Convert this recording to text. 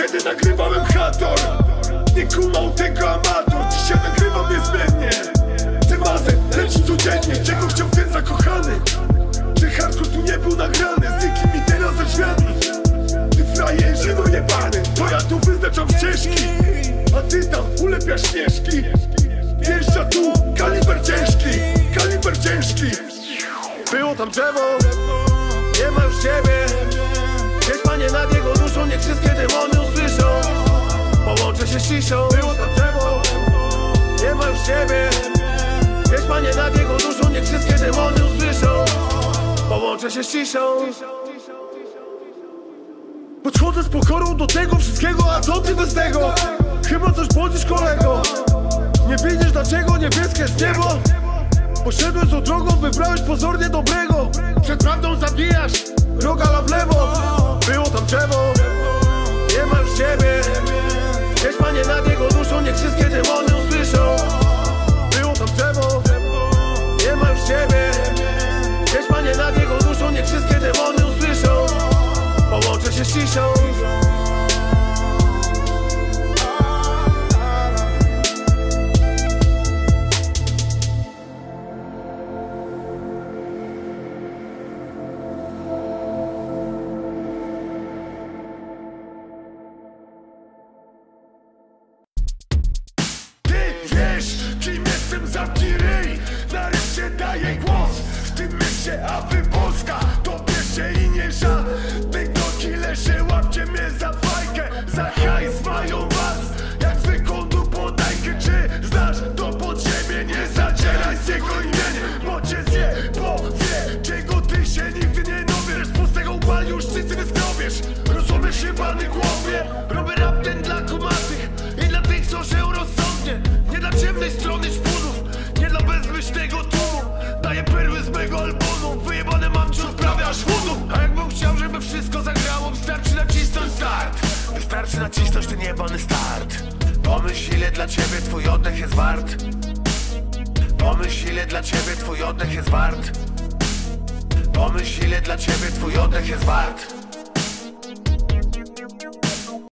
Wtedy nagrywałem hator Nie kumał tego amator Dzisiaj nagrywam niezmiennie. Tymazem leci codziennie. Czego chciał ten zakochany? Czy hardcore tu nie był nagrany? Znikli mi teraz ze Ty frajerze no jebany. Bo ja tu wyznaczam ścieżki. A ty tam ulepiasz śnieżki Wjeżdża tu kaliber ciężki. Kaliber ciężki. Było tam drzewo. Nie ma już ciebie Było tam drzewo. Nie ma już ciebie Gdzieś panie nad jego duszą Niech wszystkie demony usłyszą. Połączę się z ciszą. Podchodzę z pokorą do tego wszystkiego A co ty bez tego? Chyba coś błądzisz kolego. Nie widzisz dlaczego niebieskie jest niebo? Poszedłeś tą drogą, wybrałeś pozornie dobrego. Przed prawdą zabijasz, rogala w lewo mieście, a wy Polska To bierzcie i nie żal Tych nogi leży, łapcie mnie za fajkę Za hajs mają was. Jak wykondu podajkę Czy znasz to podziemie? Nie zadzieraj z jego imieniem Bo cię zje, bo wie Czego ty się nigdy nie dowiesz. Z pustego upal już wszyscy wyskrobiesz Rozumiesz się pany głowie? Robię rap ten dla kumatych I dla tych co żyją rozsądnie. Nie dla ciemnej strony szpunów Nie dla bezmyślnego tłumu. Daję perły z mego albumu nacisnąć ten jebany start. Pomyśl ile dla ciebie twój oddech jest wart. Pomyśl ile dla ciebie twój oddech jest wart. Pomyśl ile dla ciebie twój oddech jest wart